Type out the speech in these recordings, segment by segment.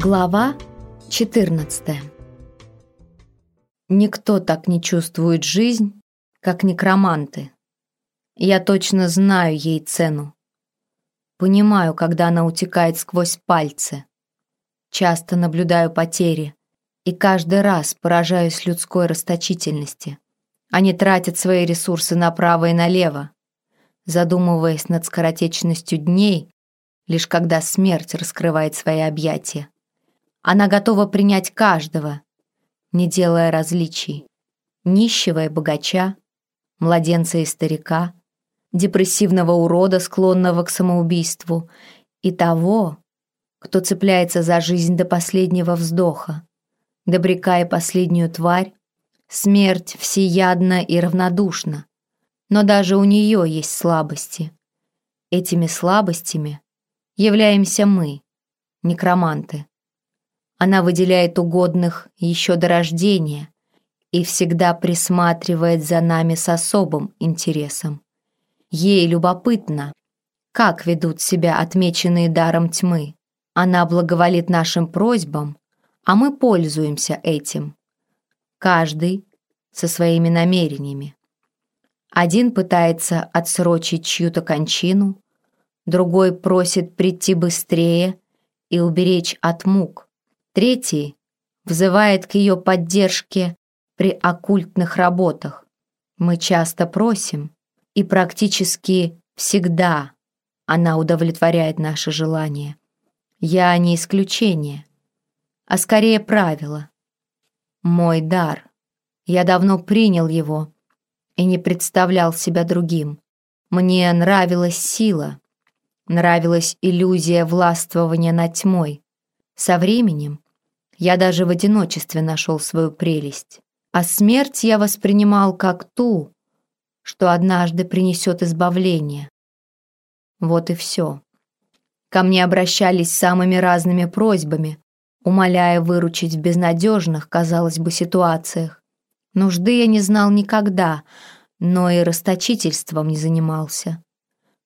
Глава 14 Никто так не чувствует жизнь, как некроманты. Я точно знаю ей цену. Понимаю, когда она утекает сквозь пальцы. Часто наблюдаю потери и каждый раз поражаюсь людской расточительности. Они тратят свои ресурсы направо и налево, задумываясь над скоротечностью дней, лишь когда смерть раскрывает свои объятия. Она готова принять каждого, не делая различий. Нищего и богача, младенца и старика, депрессивного урода, склонного к самоубийству, и того, кто цепляется за жизнь до последнего вздоха, добрякая последнюю тварь, смерть всеядна и равнодушна. Но даже у нее есть слабости. Этими слабостями являемся мы, некроманты. Она выделяет угодных еще до рождения и всегда присматривает за нами с особым интересом. Ей любопытно, как ведут себя отмеченные даром тьмы. Она благоволит нашим просьбам, а мы пользуемся этим. Каждый со своими намерениями. Один пытается отсрочить чью-то кончину, другой просит прийти быстрее и уберечь от мук. Третий взывает к ее поддержке при оккультных работах. Мы часто просим, и практически всегда она удовлетворяет наши желания. Я не исключение, а скорее правило. Мой дар. Я давно принял его и не представлял себя другим. Мне нравилась сила, нравилась иллюзия властвования над тьмой. Со временем я даже в одиночестве нашел свою прелесть. А смерть я воспринимал как ту, что однажды принесет избавление. Вот и все. Ко мне обращались самыми разными просьбами, умоляя выручить в безнадежных, казалось бы, ситуациях. Нужды я не знал никогда, но и расточительством не занимался.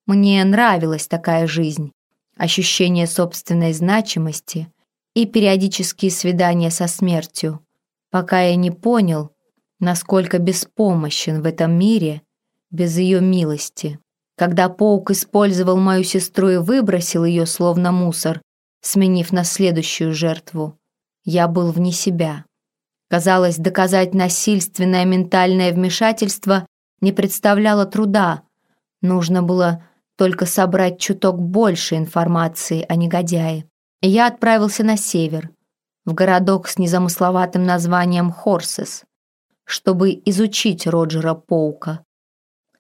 Мне нравилась такая жизнь, ощущение собственной значимости — и периодические свидания со смертью, пока я не понял, насколько беспомощен в этом мире без ее милости. Когда паук использовал мою сестру и выбросил ее словно мусор, сменив на следующую жертву, я был вне себя. Казалось, доказать насильственное ментальное вмешательство не представляло труда. Нужно было только собрать чуток больше информации о негодяе я отправился на север, в городок с незамысловатым названием Хорсес, чтобы изучить Роджера Поука,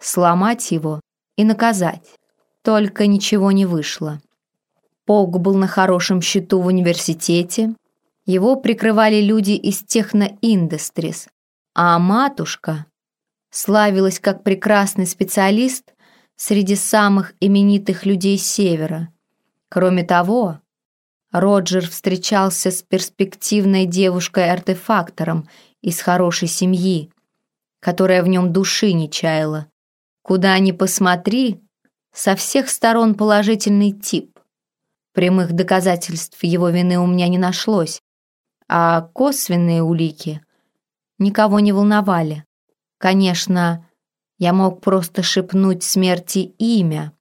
сломать его и наказать. Только ничего не вышло. Поук был на хорошем счету в университете, его прикрывали люди из техноиндустрис, а матушка славилась как прекрасный специалист среди самых именитых людей Севера. Кроме того, Роджер встречался с перспективной девушкой-артефактором из хорошей семьи, которая в нем души не чаяла. Куда ни посмотри, со всех сторон положительный тип. Прямых доказательств его вины у меня не нашлось, а косвенные улики никого не волновали. Конечно, я мог просто шепнуть смерти имя,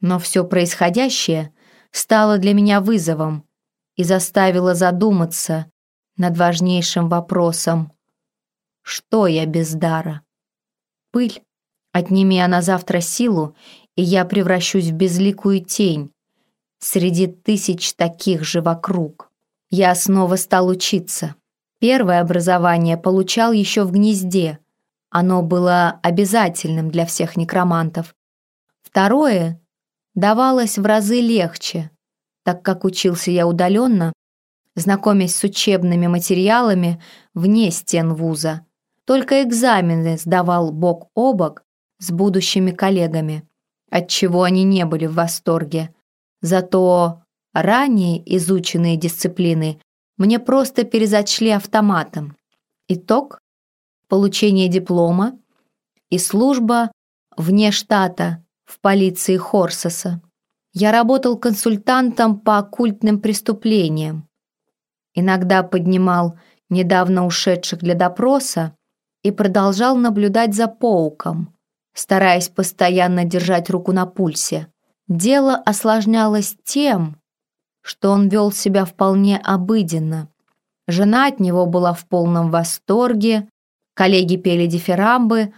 но все происходящее стало для меня вызовом, и заставила задуматься над важнейшим вопросом. Что я без дара? Пыль. Отними она завтра силу, и я превращусь в безликую тень среди тысяч таких же вокруг. Я снова стал учиться. Первое образование получал еще в гнезде. Оно было обязательным для всех некромантов. Второе давалось в разы легче, так как учился я удаленно, знакомясь с учебными материалами вне стен вуза. Только экзамены сдавал бок о бок с будущими коллегами, от чего они не были в восторге. Зато ранее изученные дисциплины мне просто перезачли автоматом. Итог – получение диплома и служба вне штата в полиции Хорсоса. Я работал консультантом по оккультным преступлениям. иногда поднимал недавно ушедших для допроса и продолжал наблюдать за Поуком, стараясь постоянно держать руку на пульсе. Дело осложнялось тем, что он вел себя вполне обыденно. Жена от него была в полном восторге, коллеги пели дифирамбы,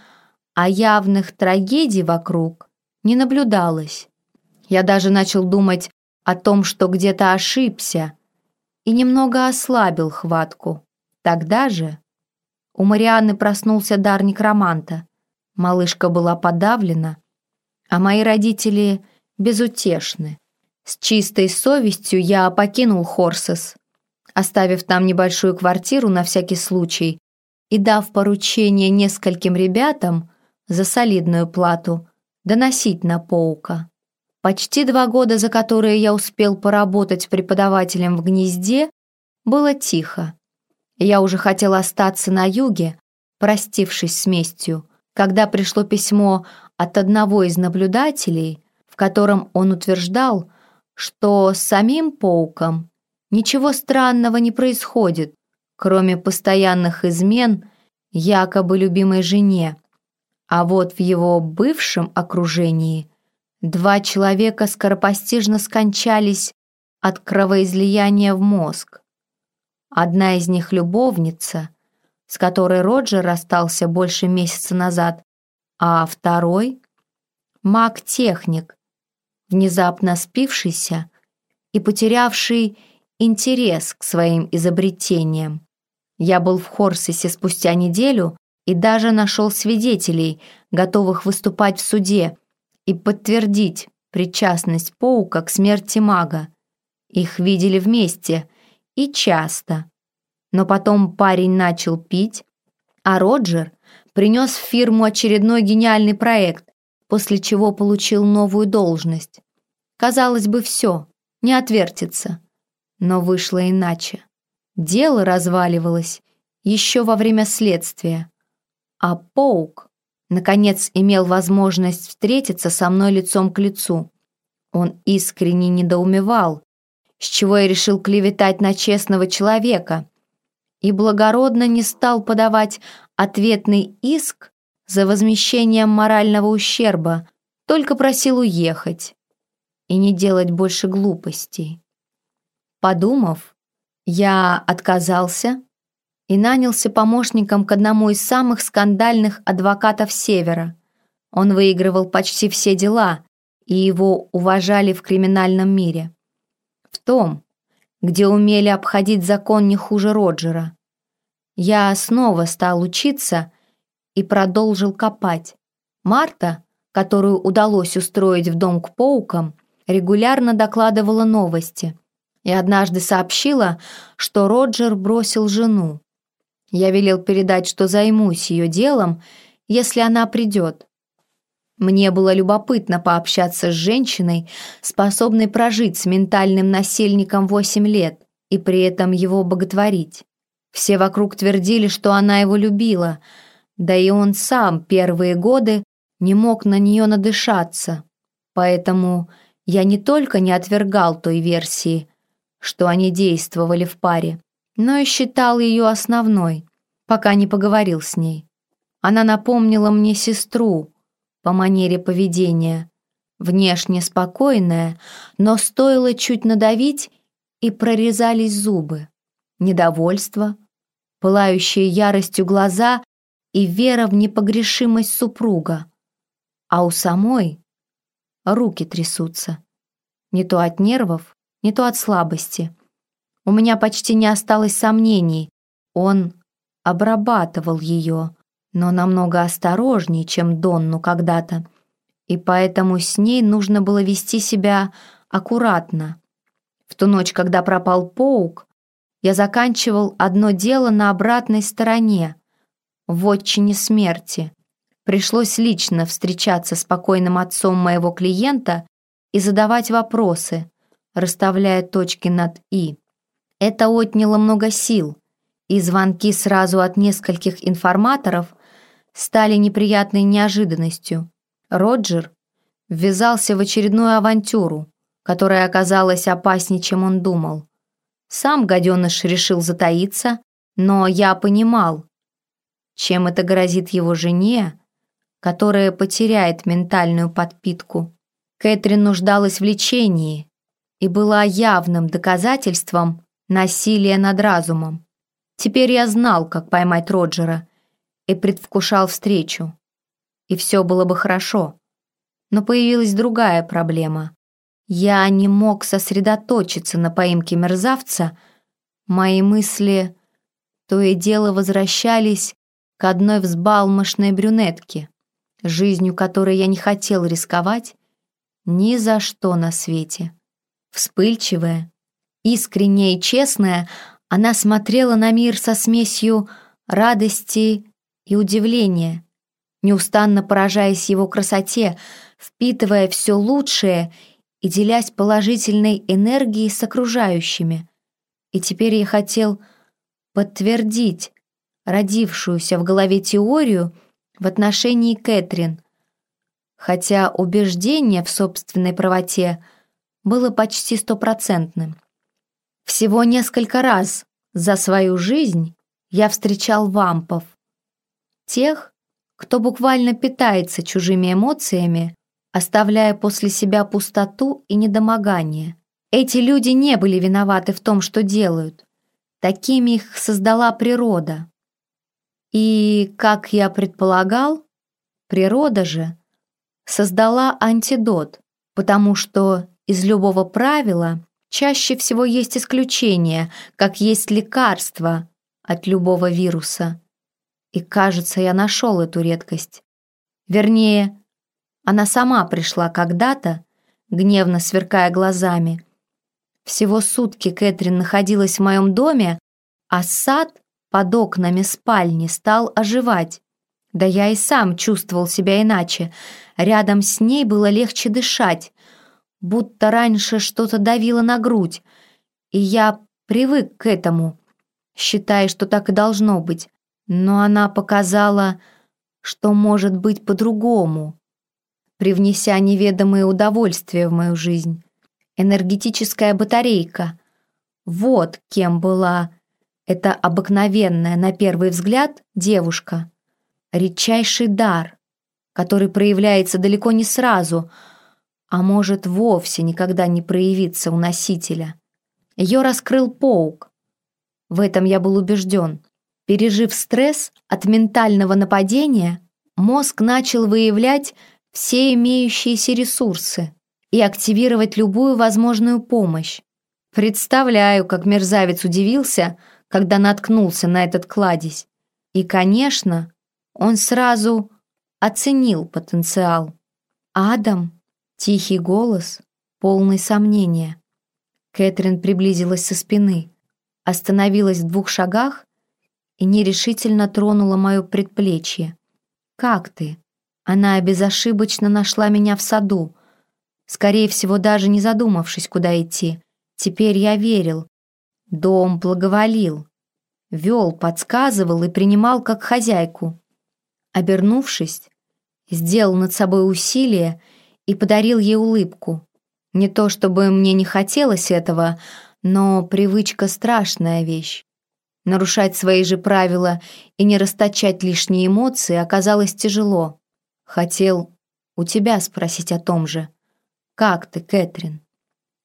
а явных трагедий вокруг не наблюдалось. Я даже начал думать о том, что где-то ошибся, и немного ослабил хватку. Тогда же у Марианны проснулся дар некроманта. Малышка была подавлена, а мои родители безутешны. С чистой совестью я покинул Хорсес, оставив там небольшую квартиру на всякий случай и дав поручение нескольким ребятам за солидную плату доносить на Поука. Почти два года, за которые я успел поработать преподавателем в гнезде, было тихо. Я уже хотел остаться на юге, простившись с местью, когда пришло письмо от одного из наблюдателей, в котором он утверждал, что с самим Поуком ничего странного не происходит, кроме постоянных измен якобы любимой жене, а вот в его бывшем окружении – Два человека скоропостижно скончались от кровоизлияния в мозг. Одна из них любовница, с которой Роджер расстался больше месяца назад, а второй — маг-техник, внезапно спившийся и потерявший интерес к своим изобретениям. Я был в Хорсисе спустя неделю и даже нашел свидетелей, готовых выступать в суде, и подтвердить причастность Поука к смерти мага. Их видели вместе и часто. Но потом парень начал пить, а Роджер принес в фирму очередной гениальный проект, после чего получил новую должность. Казалось бы, все, не отвертится. Но вышло иначе. Дело разваливалось еще во время следствия, а Поук наконец имел возможность встретиться со мной лицом к лицу. Он искренне недоумевал, с чего я решил клеветать на честного человека, и благородно не стал подавать ответный иск за возмещением морального ущерба, только просил уехать и не делать больше глупостей. Подумав, я отказался и нанялся помощником к одному из самых скандальных адвокатов Севера. Он выигрывал почти все дела, и его уважали в криминальном мире. В том, где умели обходить закон не хуже Роджера. Я снова стал учиться и продолжил копать. Марта, которую удалось устроить в дом к паукам, регулярно докладывала новости и однажды сообщила, что Роджер бросил жену. Я велел передать, что займусь ее делом, если она придет. Мне было любопытно пообщаться с женщиной, способной прожить с ментальным насельником восемь лет и при этом его боготворить. Все вокруг твердили, что она его любила, да и он сам первые годы не мог на нее надышаться. Поэтому я не только не отвергал той версии, что они действовали в паре, но и считал ее основной, пока не поговорил с ней. Она напомнила мне сестру по манере поведения, внешне спокойная, но стоило чуть надавить, и прорезались зубы. Недовольство, пылающие яростью глаза и вера в непогрешимость супруга. А у самой руки трясутся. Не то от нервов, не то от слабости. У меня почти не осталось сомнений. Он обрабатывал ее, но намного осторожнее, чем Донну когда-то, и поэтому с ней нужно было вести себя аккуратно. В ту ночь, когда пропал паук, я заканчивал одно дело на обратной стороне, в отчине смерти. Пришлось лично встречаться с покойным отцом моего клиента и задавать вопросы, расставляя точки над «и». Это отняло много сил, и звонки сразу от нескольких информаторов стали неприятной неожиданностью. Роджер ввязался в очередную авантюру, которая оказалась опаснее, чем он думал. Сам гаденыш решил затаиться, но я понимал, чем это грозит его жене, которая потеряет ментальную подпитку. Кэтрин нуждалась в лечении и была явным доказательством насилия над разумом. Теперь я знал, как поймать Роджера, и предвкушал встречу. И все было бы хорошо. Но появилась другая проблема. Я не мог сосредоточиться на поимке мерзавца. Мои мысли то и дело возвращались к одной взбалмошной брюнетке, жизнью которой я не хотел рисковать ни за что на свете. Вспыльчивая, искренняя и честная, она смотрела на мир со смесью радости и удивления, неустанно поражаясь его красоте, впитывая все лучшее и делясь положительной энергией с окружающими. И теперь я хотел подтвердить родившуюся в голове теорию в отношении Кэтрин, хотя убеждение в собственной правоте было почти стопроцентным. Всего несколько раз за свою жизнь я встречал вампов. Тех, кто буквально питается чужими эмоциями, оставляя после себя пустоту и недомогание. Эти люди не были виноваты в том, что делают. Такими их создала природа. И, как я предполагал, природа же создала антидот, потому что из любого правила чаще всего есть исключение, как есть лекарство от любого вируса. И, кажется, я нашел эту редкость. Вернее, она сама пришла когда-то, гневно сверкая глазами. Всего сутки Кэтрин находилась в моем доме, а сад под окнами спальни стал оживать. Да я и сам чувствовал себя иначе. Рядом с ней было легче дышать, будто раньше что-то давило на грудь. И я привык к этому, считая, что так и должно быть. Но она показала, что может быть по-другому, привнеся неведомые удовольствия в мою жизнь. Энергетическая батарейка. Вот кем была это обыкновенная, на первый взгляд, девушка. Редчайший дар, который проявляется далеко не сразу, а может вовсе никогда не проявиться у носителя. Ее раскрыл паук. В этом я был убежден. Пережив стресс от ментального нападения, мозг начал выявлять все имеющиеся ресурсы и активировать любую возможную помощь. Представляю, как мерзавец удивился – когда наткнулся на этот кладезь. И, конечно, он сразу оценил потенциал. «Адам?» — тихий голос, полный сомнения. Кэтрин приблизилась со спины, остановилась в двух шагах и нерешительно тронула мое предплечье. «Как ты?» Она безошибочно нашла меня в саду, скорее всего, даже не задумавшись, куда идти. Теперь я верил, Дом благоволил, вел, подсказывал и принимал как хозяйку. Обернувшись, сделал над собой усилие и подарил ей улыбку. Не то чтобы мне не хотелось этого, но привычка — страшная вещь. Нарушать свои же правила и не расточать лишние эмоции оказалось тяжело. Хотел у тебя спросить о том же. Как ты, Кэтрин?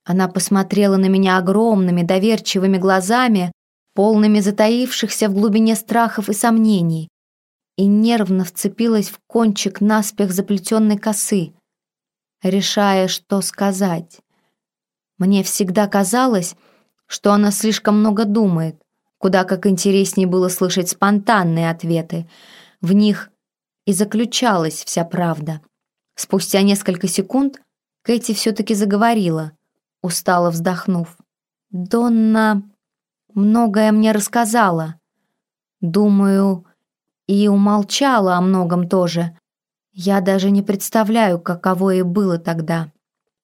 Она посмотрела на меня огромными доверчивыми глазами, полными затаившихся в глубине страхов и сомнений, и нервно вцепилась в кончик наспех заплетенной косы, решая, что сказать. Мне всегда казалось, что она слишком много думает, куда как интереснее было слышать спонтанные ответы. В них и заключалась вся правда. Спустя несколько секунд Кэти все-таки заговорила устало вздохнув. «Донна многое мне рассказала. Думаю, и умолчала о многом тоже. Я даже не представляю, каково и было тогда.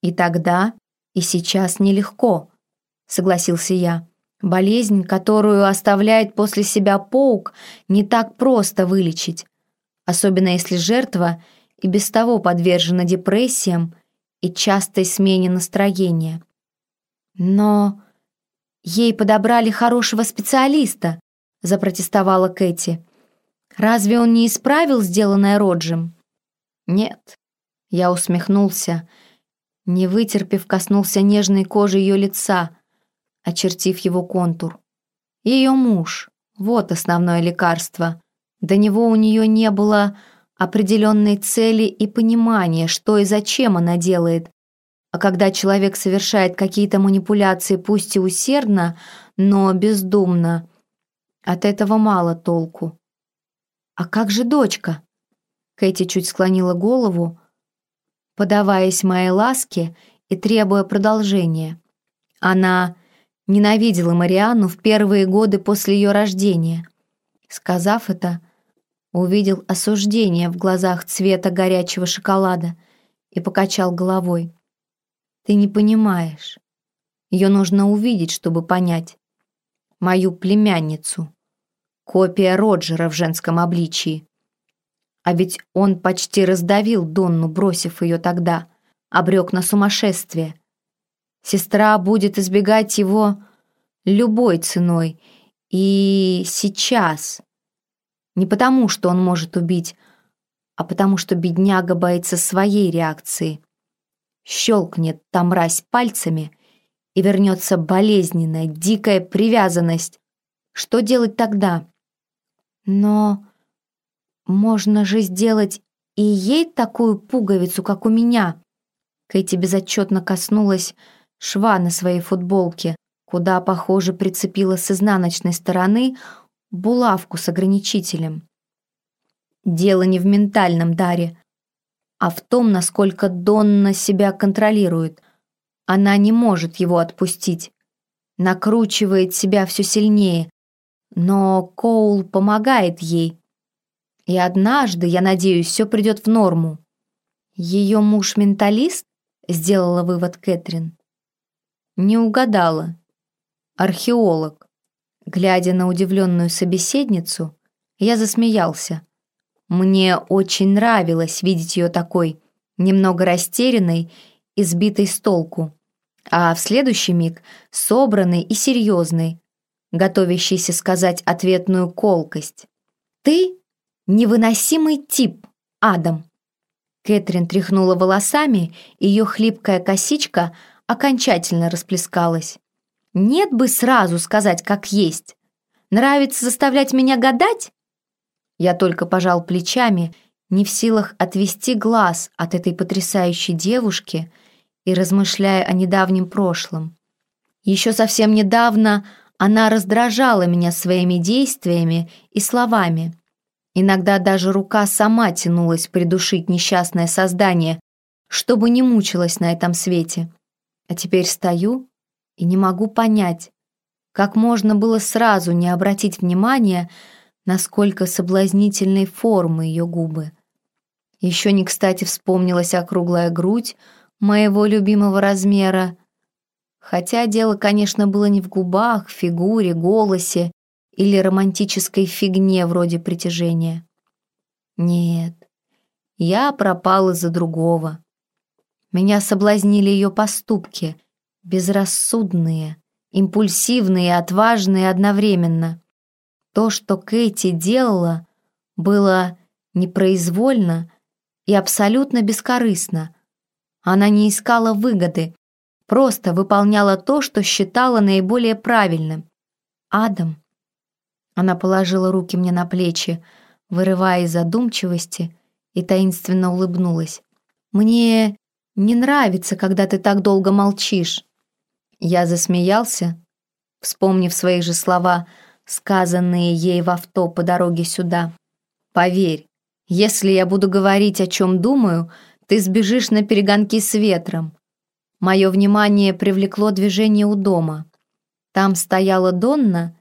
И тогда, и сейчас нелегко», — согласился я. «Болезнь, которую оставляет после себя паук, не так просто вылечить, особенно если жертва и без того подвержена депрессиям и частой смене настроения. Но ей подобрали хорошего специалиста», — запротестовала Кэти. «Разве он не исправил сделанное Роджем?» «Нет», — я усмехнулся, не вытерпев, коснулся нежной кожи ее лица, очертив его контур. Ее муж — вот основное лекарство. До него у нее не было определенной цели и понимания, что и зачем она делает. А когда человек совершает какие-то манипуляции, пусть и усердно, но бездумно, от этого мало толку. «А как же дочка?» Кэти чуть склонила голову, подаваясь моей ласке и требуя продолжения. Она ненавидела Марианну в первые годы после ее рождения. Сказав это, увидел осуждение в глазах цвета горячего шоколада и покачал головой. «Ты не понимаешь. Ее нужно увидеть, чтобы понять. Мою племянницу. Копия Роджера в женском обличии. А ведь он почти раздавил Донну, бросив ее тогда, обрек на сумасшествие. Сестра будет избегать его любой ценой. И сейчас, не потому, что он может убить, а потому что бедняга боится своей реакции. Щелкнет там мразь пальцами, и вернется болезненная, дикая привязанность. Что делать тогда? Но можно же сделать и ей такую пуговицу, как у меня. Кэти безотчетно коснулась шва на своей футболке, куда, похоже, прицепила с изнаночной стороны булавку с ограничителем. Дело не в ментальном даре, а в том, насколько Донна себя контролирует. Она не может его отпустить, накручивает себя все сильнее, но Коул помогает ей. И однажды, я надеюсь, все придет в норму. Ее муж менталист, сделала вывод Кэтрин. Не угадала. Археолог. Глядя на удивленную собеседницу, я засмеялся. Мне очень нравилось видеть ее такой, немного растерянной и сбитой с толку, а в следующий миг собранной и серьезной, готовящейся сказать ответную колкость. «Ты невыносимый тип, Адам!» Кэтрин тряхнула волосами, ее хлипкая косичка окончательно расплескалась. Нет бы сразу сказать, как есть. Нравится заставлять меня гадать? Я только пожал плечами, не в силах отвести глаз от этой потрясающей девушки и размышляя о недавнем прошлом. Еще совсем недавно она раздражала меня своими действиями и словами. Иногда даже рука сама тянулась придушить несчастное создание, чтобы не мучилась на этом свете. А теперь стою и не могу понять, как можно было сразу не обратить внимания, насколько соблазнительной формы ее губы. Еще не кстати вспомнилась округлая грудь моего любимого размера, хотя дело, конечно, было не в губах, фигуре, голосе или романтической фигне вроде притяжения. Нет, я пропал из-за другого. Меня соблазнили ее поступки, безрассудные, импульсивные и отважные одновременно. То, что Кэти делала, было непроизвольно и абсолютно бескорыстно. Она не искала выгоды, просто выполняла то, что считала наиболее правильным. «Адам». Она положила руки мне на плечи, вырывая из задумчивости, и таинственно улыбнулась. «Мне не нравится, когда ты так долго молчишь. Я засмеялся, вспомнив свои же слова, сказанные ей в авто по дороге сюда. «Поверь, если я буду говорить, о чем думаю, ты сбежишь на перегонки с ветром». Мое внимание привлекло движение у дома. Там стояла Донна,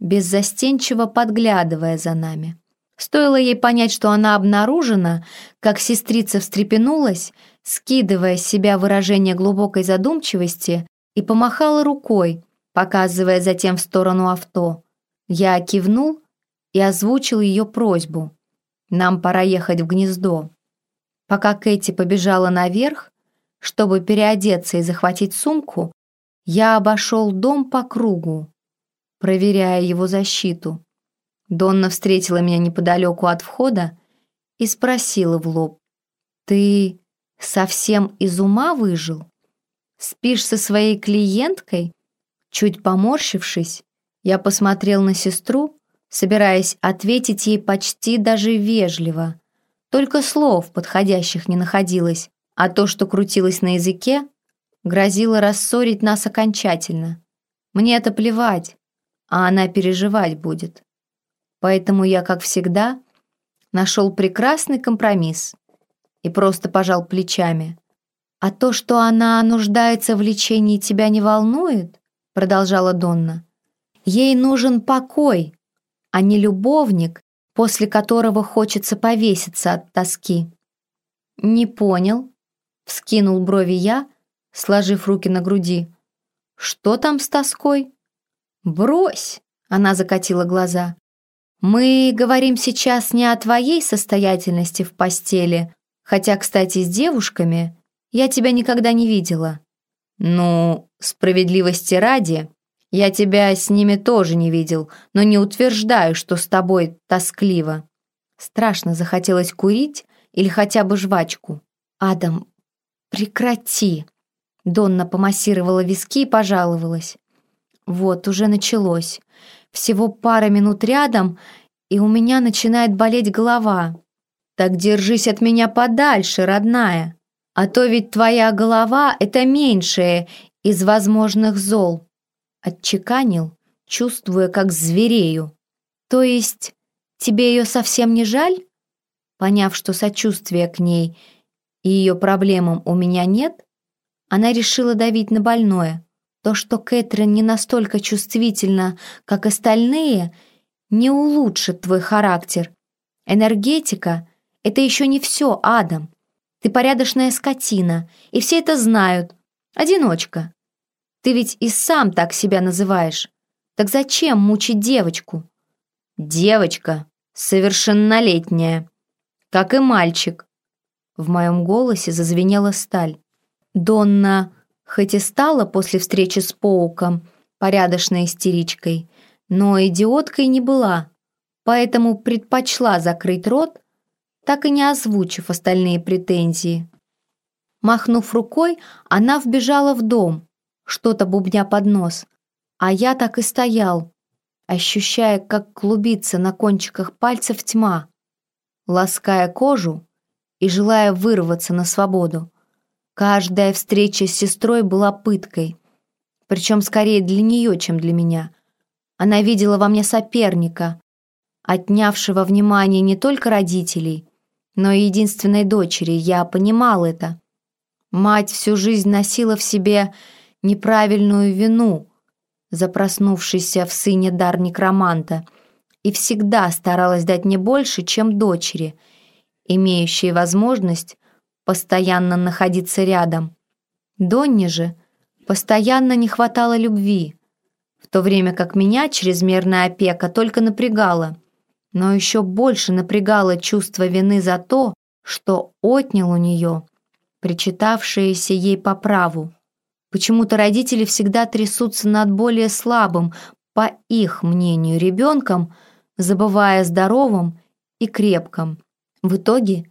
беззастенчиво подглядывая за нами. Стоило ей понять, что она обнаружена, как сестрица встрепенулась, скидывая с себя выражение глубокой задумчивости, и помахала рукой, показывая затем в сторону авто. Я кивнул и озвучил ее просьбу. Нам пора ехать в гнездо. Пока Кэти побежала наверх, чтобы переодеться и захватить сумку, Я обошел дом по кругу, проверяя его защиту. Донна встретила меня неподалеку от входа и спросила в лоб. «Ты совсем из ума выжил? Спишь со своей клиенткой?» Чуть поморщившись, я посмотрел на сестру, собираясь ответить ей почти даже вежливо. Только слов подходящих не находилось, а то, что крутилось на языке, грозило рассорить нас окончательно. Мне это плевать, а она переживать будет. Поэтому я, как всегда, нашел прекрасный компромисс и просто пожал плечами. «А то, что она нуждается в лечении, тебя не волнует?» продолжала Донна. «Ей нужен покой, а не любовник, после которого хочется повеситься от тоски». «Не понял», — вскинул брови я, сложив руки на груди. «Что там с тоской?» «Брось!» — она закатила глаза. «Мы говорим сейчас не о твоей состоятельности в постели, хотя, кстати, с девушками я тебя никогда не видела». «Ну, справедливости ради, я тебя с ними тоже не видел, но не утверждаю, что с тобой тоскливо». Страшно захотелось курить или хотя бы жвачку. «Адам, прекрати!» Донна помассировала виски и пожаловалась. «Вот, уже началось. Всего пара минут рядом, и у меня начинает болеть голова. Так держись от меня подальше, родная. А то ведь твоя голова — это меньшее из возможных зол». Отчеканил, чувствуя, как зверею. «То есть тебе ее совсем не жаль?» Поняв, что сочувствия к ней и ее проблемам у меня нет, она решила давить на больное. То, что Кэтрин не настолько чувствительна, как остальные, не улучшит твой характер. Энергетика — это еще не все, Адам. Ты порядочная скотина, и все это знают. Одиночка. Ты ведь и сам так себя называешь. Так зачем мучить девочку? Девочка, совершеннолетняя, как и мальчик. В моем голосе зазвенела сталь. Донна Хоть и стала после встречи с Поуком порядочной истеричкой, но идиоткой не была, поэтому предпочла закрыть рот, так и не озвучив остальные претензии. Махнув рукой, она вбежала в дом, что-то бубня под нос, а я так и стоял, ощущая, как клубится на кончиках пальцев тьма, лаская кожу и желая вырваться на свободу. Каждая встреча с сестрой была пыткой, причем скорее для нее, чем для меня. Она видела во мне соперника, отнявшего внимание не только родителей, но и единственной дочери. Я понимал это. Мать всю жизнь носила в себе неправильную вину за проснувшийся в сыне дар некроманта и всегда старалась дать мне больше, чем дочери, имеющей возможность постоянно находиться рядом. Донне же постоянно не хватало любви, в то время как меня чрезмерная опека только напрягала, но еще больше напрягало чувство вины за то, что отнял у нее причитавшееся ей по праву. Почему-то родители всегда трясутся над более слабым, по их мнению, ребенком, забывая о здоровом и крепком. В итоге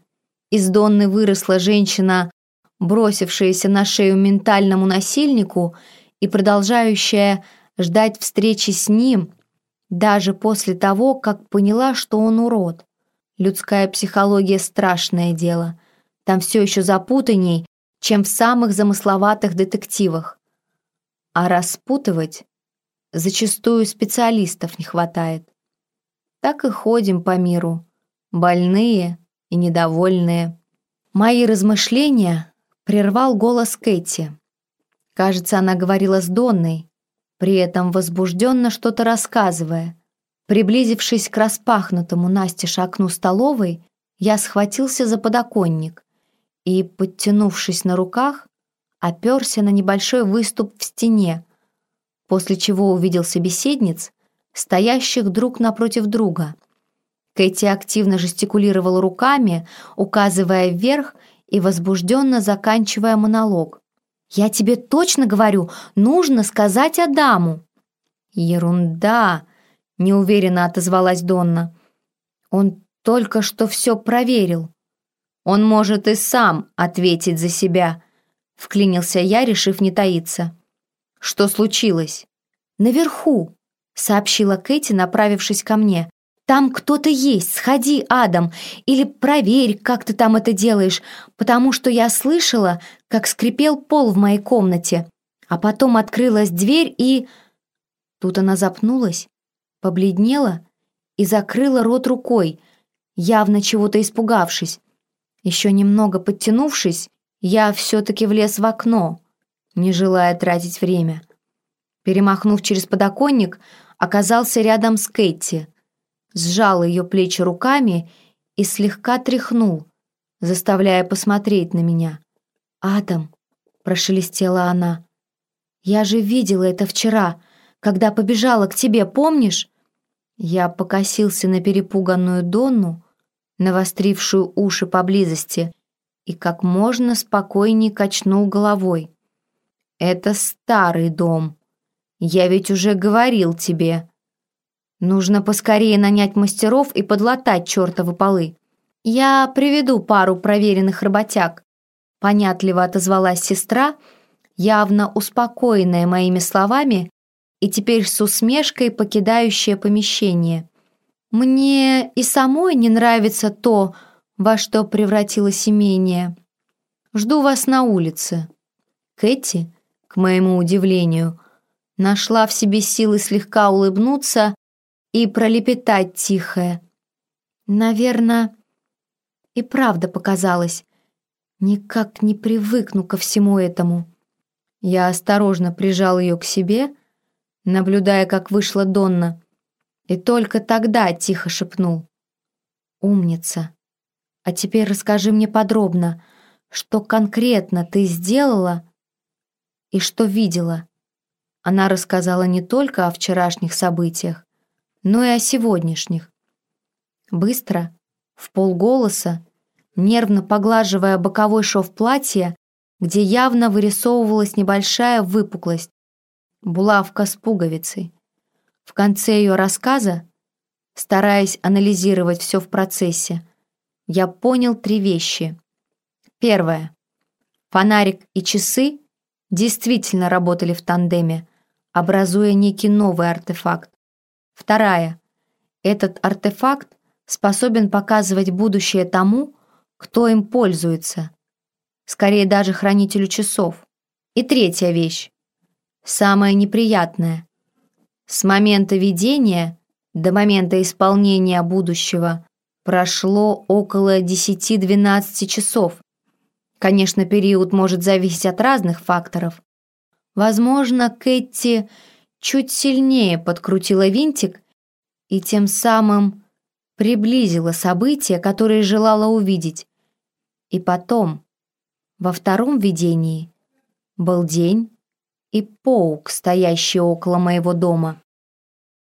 из Донны выросла женщина, бросившаяся на шею ментальному насильнику и продолжающая ждать встречи с ним, даже после того, как поняла, что он урод. Людская психология — страшное дело. Там все еще запутанней, чем в самых замысловатых детективах. А распутывать зачастую специалистов не хватает. Так и ходим по миру, больные и недовольные. Мои размышления прервал голос Кэти. Кажется, она говорила с Донной, при этом возбужденно что-то рассказывая. Приблизившись к распахнутому Насте окну столовой, я схватился за подоконник и, подтянувшись на руках, оперся на небольшой выступ в стене, после чего увидел собеседниц, стоящих друг напротив друга. Кэти активно жестикулировала руками, указывая вверх и возбужденно заканчивая монолог. Я тебе точно говорю, нужно сказать Адаму». «Ерунда», — неуверенно отозвалась Донна. «Он только что все проверил. Он может и сам ответить за себя», — вклинился я, решив не таиться. «Что случилось?» «Наверху», — сообщила Кэти, направившись ко мне. «Там кто-то есть, сходи, Адам, или проверь, как ты там это делаешь, потому что я слышала, как скрипел пол в моей комнате, а потом открылась дверь и...» Тут она запнулась, побледнела и закрыла рот рукой, явно чего-то испугавшись. Еще немного подтянувшись, я все-таки влез в окно, не желая тратить время. Перемахнув через подоконник, оказался рядом с Кэти, сжал ее плечи руками и слегка тряхнул, заставляя посмотреть на меня. «Адам», — прошелестела она, — «я же видела это вчера, когда побежала к тебе, помнишь?» Я покосился на перепуганную Донну, навострившую уши поблизости, и как можно спокойнее качнул головой. «Это старый дом. Я ведь уже говорил тебе. Нужно поскорее нанять мастеров и подлатать чертовы полы. Я приведу пару проверенных работяг», — понятливо отозвалась сестра, явно успокоенная моими словами и теперь с усмешкой покидающая помещение. Мне и самой не нравится то, во что превратилось имение. Жду вас на улице». Кэти, к моему удивлению, нашла в себе силы слегка улыбнуться и пролепетать тихое. «Наверное, и правда показалось. Никак не привыкну ко всему этому». Я осторожно прижал ее к себе, наблюдая, как вышла Донна, и только тогда тихо шепнул. «Умница. А теперь расскажи мне подробно, что конкретно ты сделала и что видела». Она рассказала не только о вчерашних событиях, но и о сегодняшних. Быстро, в полголоса, нервно поглаживая боковой шов платья, где явно вырисовывалась небольшая выпуклость, булавка с пуговицей. В конце ее рассказа, стараясь анализировать все в процессе, я понял три вещи. Первое. Фонарик и часы действительно работали в тандеме, образуя некий новый артефакт. Вторая. Этот артефакт способен показывать будущее тому, кто им пользуется, скорее даже хранителю часов. И третья вещь, самая неприятная. С момента видения до момента исполнения будущего прошло около 10-12 часов. Конечно, период может зависеть от разных факторов. Возможно, Кэти чуть сильнее подкрутила винтик и тем самым приблизила события, которые желала увидеть. И потом, во втором видении, был день, и паук, стоящий около моего дома.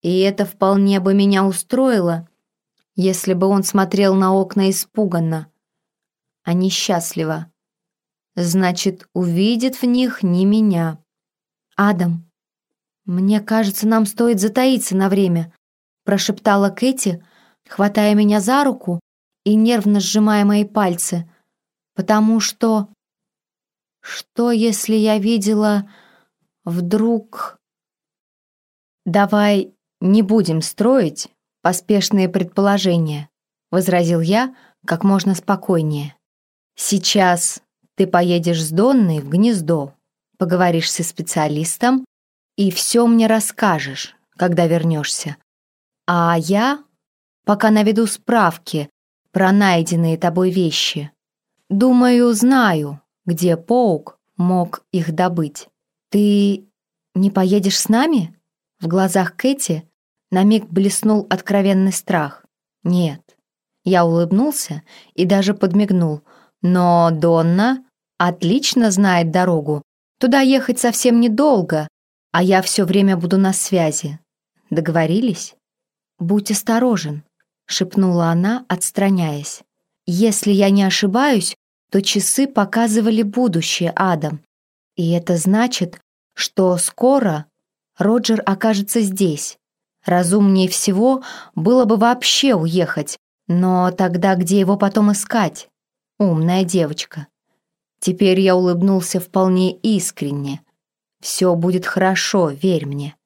И это вполне бы меня устроило, если бы он смотрел на окна испуганно, а несчастливо. Значит, увидит в них не меня. «Адам, мне кажется, нам стоит затаиться на время», прошептала Кэти, хватая меня за руку и нервно сжимая мои пальцы, потому что... Что, если я видела Вдруг... «Давай не будем строить поспешные предположения», — возразил я как можно спокойнее. «Сейчас ты поедешь с Донной в гнездо, поговоришь со специалистом и все мне расскажешь, когда вернешься. А я пока наведу справки про найденные тобой вещи. Думаю, знаю, где паук мог их добыть». «Ты не поедешь с нами?» В глазах Кэти на миг блеснул откровенный страх. «Нет». Я улыбнулся и даже подмигнул. «Но Донна отлично знает дорогу. Туда ехать совсем недолго, а я все время буду на связи. Договорились?» «Будь осторожен», — шепнула она, отстраняясь. «Если я не ошибаюсь, то часы показывали будущее, Адам. И это значит, что скоро Роджер окажется здесь. Разумнее всего было бы вообще уехать, но тогда где его потом искать? Умная девочка. Теперь я улыбнулся вполне искренне. Все будет хорошо, верь мне.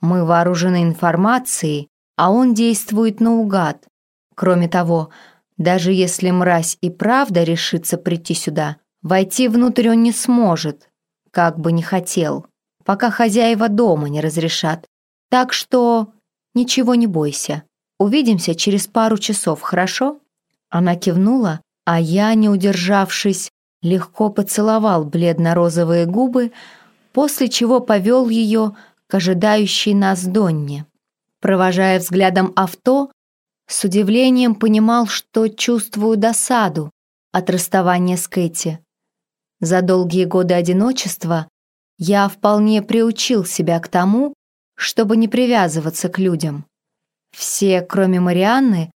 Мы вооружены информацией, а он действует наугад. Кроме того, даже если мразь и правда решится прийти сюда, войти внутрь он не сможет, как бы не хотел, пока хозяева дома не разрешат. Так что ничего не бойся. Увидимся через пару часов, хорошо?» Она кивнула, а я, не удержавшись, легко поцеловал бледно-розовые губы, после чего повел ее к ожидающей нас Донне. Провожая взглядом авто, с удивлением понимал, что чувствую досаду от расставания с Кэти. За долгие годы одиночества я вполне приучил себя к тому, чтобы не привязываться к людям. Все, кроме Марианны,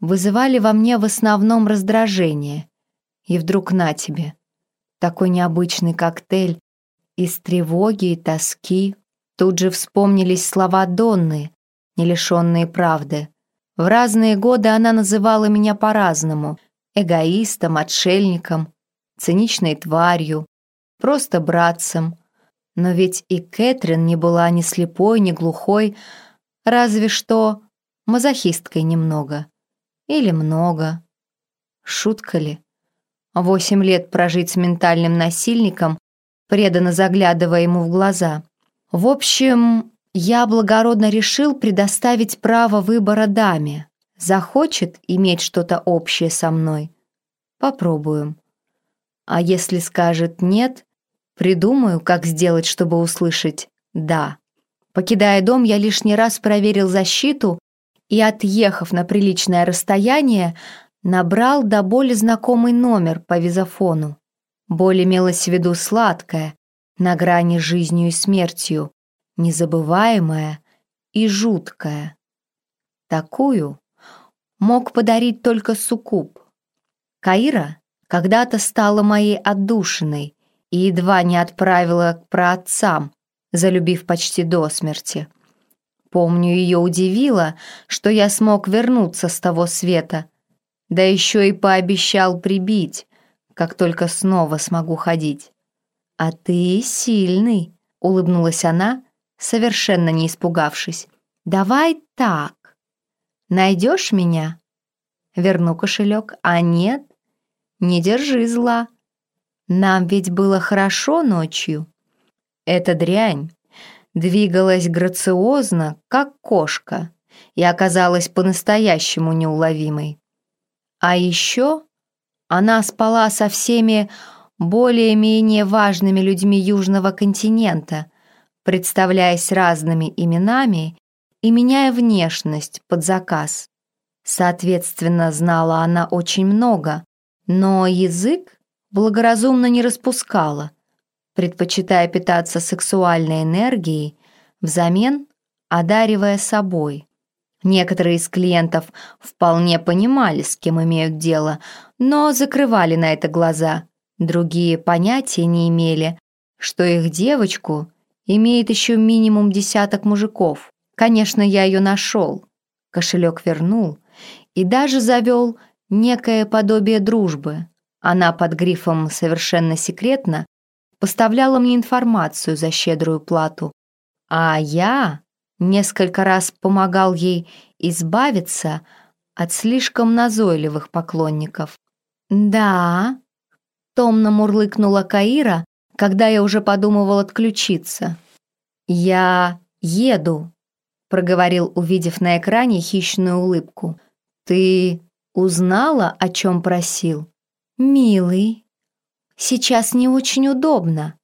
вызывали во мне в основном раздражение. И вдруг на тебе. Такой необычный коктейль из тревоги и тоски. Тут же вспомнились слова Донны, не лишенные правды. В разные годы она называла меня по-разному. Эгоистом, отшельником, циничной тварью, просто братцем. Но ведь и Кэтрин не была ни слепой, ни глухой, разве что мазохисткой немного. Или много. Шутка ли? Восемь лет прожить с ментальным насильником, преданно заглядывая ему в глаза. В общем, я благородно решил предоставить право выбора даме. Захочет иметь что-то общее со мной? Попробуем. А если скажет «нет», придумаю, как сделать, чтобы услышать «да». Покидая дом, я лишний раз проверил защиту и, отъехав на приличное расстояние, набрал до боли знакомый номер по визофону. Боль имелась в виду сладкая, на грани жизнью и смертью, незабываемая и жуткая. Такую мог подарить только суккуб. Каира когда-то стала моей отдушиной и едва не отправила к праотцам, залюбив почти до смерти. Помню, ее удивило, что я смог вернуться с того света, да еще и пообещал прибить, как только снова смогу ходить. «А ты сильный», — улыбнулась она, совершенно не испугавшись. «Давай так. Найдешь меня? Верну кошелек, а нет? Не держи зла. Нам ведь было хорошо ночью. Эта дрянь двигалась грациозно, как кошка, и оказалась по-настоящему неуловимой. А еще она спала со всеми более-менее важными людьми Южного континента, представляясь разными именами и меняя внешность под заказ. Соответственно, знала она очень много, но язык благоразумно не распускала, предпочитая питаться сексуальной энергией, взамен одаривая собой. Некоторые из клиентов вполне понимали, с кем имеют дело, но закрывали на это глаза. Другие понятия не имели, что их девочку имеет еще минимум десяток мужиков. Конечно, я ее нашел, кошелек вернул и даже завел некое подобие дружбы. Она под грифом «совершенно секретно» поставляла мне информацию за щедрую плату, а я несколько раз помогал ей избавиться от слишком назойливых поклонников. «Да», — томно мурлыкнула Каира, когда я уже подумывал отключиться. «Я еду», — проговорил, увидев на экране хищную улыбку. «Ты узнала, о чем просил?» «Милый, сейчас не очень удобно».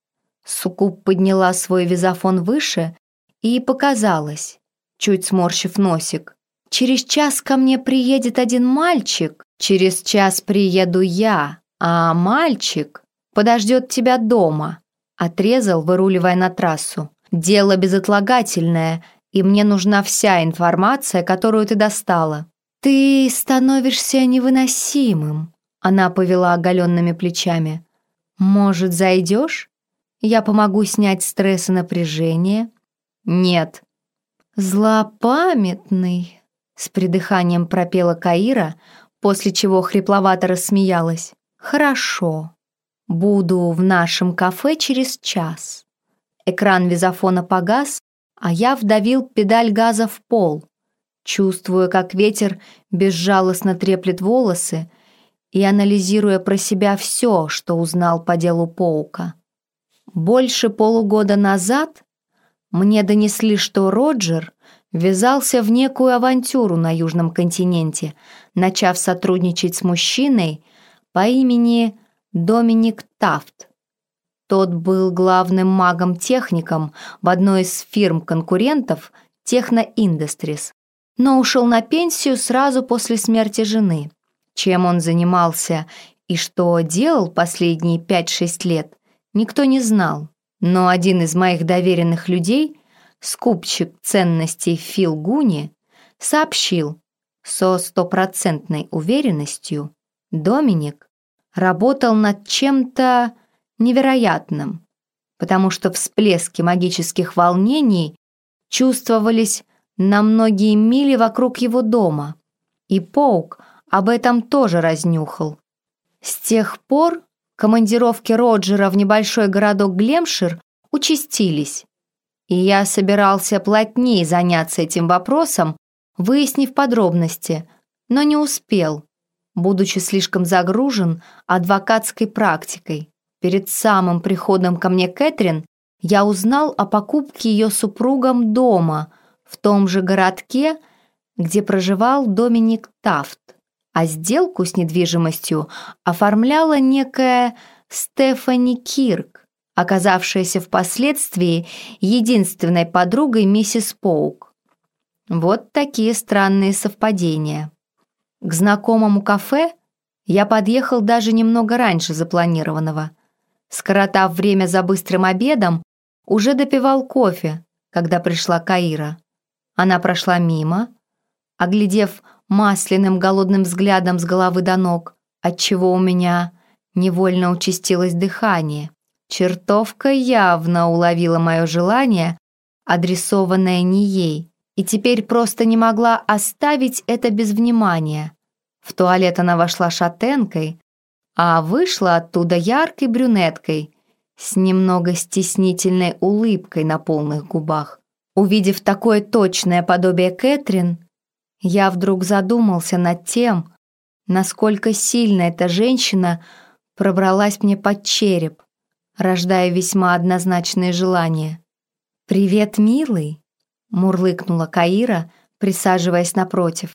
Сукуб подняла свой визофон выше и показалась, чуть сморщив носик. «Через час ко мне приедет один мальчик, через час приеду я, а мальчик подождет тебя дома», отрезал, выруливая на трассу. «Дело безотлагательное, и мне нужна вся информация, которую ты достала». «Ты становишься невыносимым», она повела оголенными плечами. «Может, зайдешь? Я помогу снять стресс и напряжение. Нет. Злопамятный, с придыханием пропела Каира, после чего хрипловато рассмеялась. Хорошо. Буду в нашем кафе через час. Экран визофона погас, а я вдавил педаль газа в пол, чувствуя, как ветер безжалостно треплет волосы и анализируя про себя все, что узнал по делу Паука. Больше полугода назад мне донесли, что Роджер ввязался в некую авантюру на Южном континенте, начав сотрудничать с мужчиной по имени Доминик Тафт. Тот был главным магом-техником в одной из фирм-конкурентов Техно Industries, но ушел на пенсию сразу после смерти жены. Чем он занимался и что делал последние 5-6 лет, никто не знал. Но один из моих доверенных людей, скупщик ценностей Фил Гуни, сообщил со стопроцентной уверенностью, Доминик работал над чем-то невероятным, потому что всплески магических волнений чувствовались на многие мили вокруг его дома, и Поук об этом тоже разнюхал. С тех пор командировки Роджера в небольшой городок Глемшир участились, и я собирался плотнее заняться этим вопросом, выяснив подробности, но не успел, будучи слишком загружен адвокатской практикой. Перед самым приходом ко мне Кэтрин я узнал о покупке ее супругом дома в том же городке, где проживал Доминик Тафт а сделку с недвижимостью оформляла некая Стефани Кирк, оказавшаяся впоследствии единственной подругой миссис Поук. Вот такие странные совпадения. К знакомому кафе я подъехал даже немного раньше запланированного. Скоротав время за быстрым обедом, уже допивал кофе, когда пришла Каира. Она прошла мимо, оглядев масляным голодным взглядом с головы до ног, отчего у меня невольно участилось дыхание. Чертовка явно уловила мое желание, адресованное не ей, и теперь просто не могла оставить это без внимания. В туалет она вошла шатенкой, а вышла оттуда яркой брюнеткой с немного стеснительной улыбкой на полных губах. Увидев такое точное подобие Кэтрин, я вдруг задумался над тем, насколько сильно эта женщина пробралась мне под череп, рождая весьма однозначные желания. «Привет, милый!» — мурлыкнула Каира, присаживаясь напротив.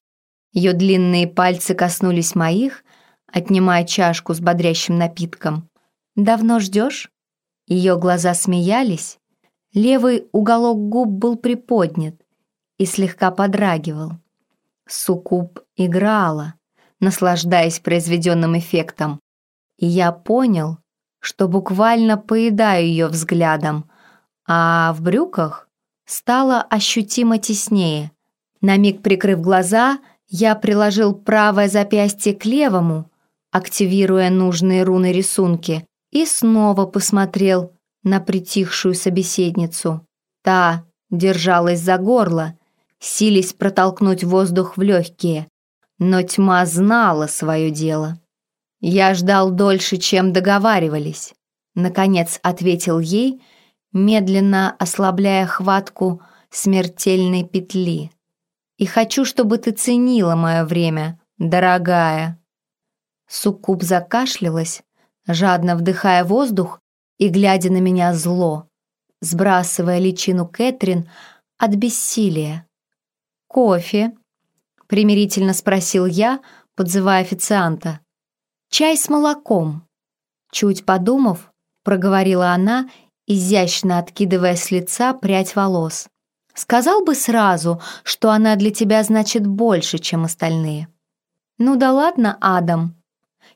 Ее длинные пальцы коснулись моих, отнимая чашку с бодрящим напитком. «Давно ждешь?» Ее глаза смеялись, левый уголок губ был приподнят и слегка подрагивал. Суккуб играла, наслаждаясь произведенным эффектом, и я понял, что буквально поедаю ее взглядом, а в брюках стало ощутимо теснее. На миг прикрыв глаза, я приложил правое запястье к левому, активируя нужные руны рисунки, и снова посмотрел на притихшую собеседницу. Та держалась за горло, сились протолкнуть воздух в легкие, но тьма знала свое дело. «Я ждал дольше, чем договаривались», — наконец ответил ей, медленно ослабляя хватку смертельной петли. «И хочу, чтобы ты ценила мое время, дорогая». Суккуб закашлялась, жадно вдыхая воздух и глядя на меня зло, сбрасывая личину Кэтрин от бессилия. «Кофе?» — примирительно спросил я, подзывая официанта. «Чай с молоком». Чуть подумав, проговорила она, изящно откидывая с лица прядь волос. «Сказал бы сразу, что она для тебя значит больше, чем остальные». «Ну да ладно, Адам.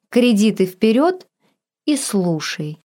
Кредиты вперед и слушай».